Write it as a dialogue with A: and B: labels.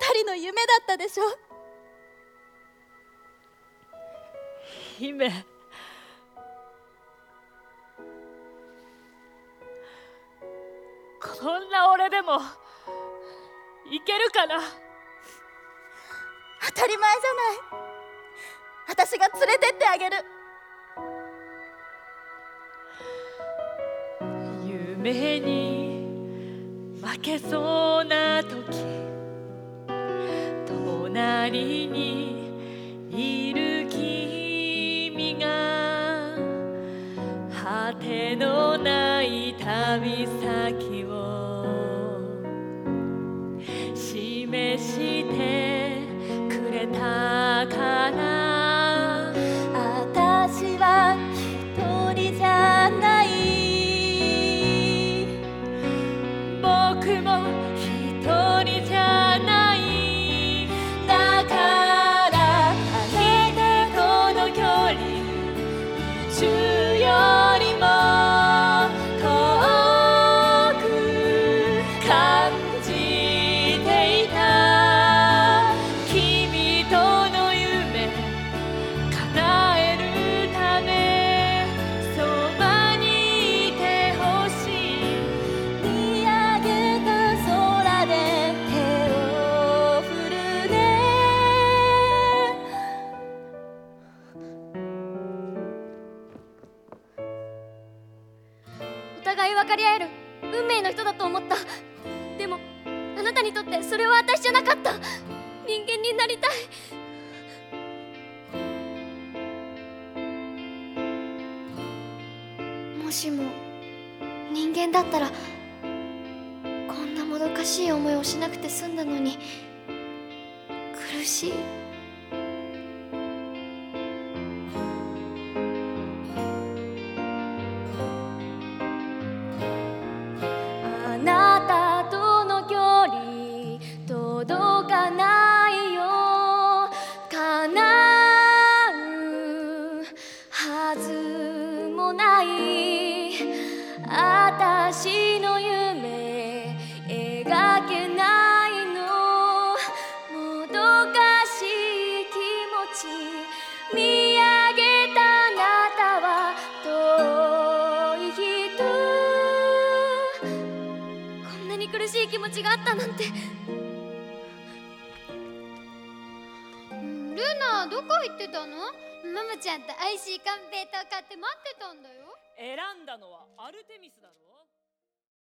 A: 二人の夢だったでしょ？
B: 姫こんな俺でもいけるかな？
A: 当たり前じゃない。私が連れてってあげる。
B: 夢に負けそうな時隣にいる君が果てのない旅先を。
A: い
C: 分かり合える。運命の人だと思った。でもあなたにとってそれは私じゃなかった。人間になりたい。もしも人間だったらこんなもどかしい思いをしなくて済んだのに苦しい。叶うはずもない私の夢描けないのもどかしい気持ち見上げたあなたは遠い人。こんなに苦しい気持ちがあったなんて。
D: ルナどこ行ってたの？ママちゃんと IC カンペーター買って待ってたんだよ。
B: 選んだのはアルテミスだろ。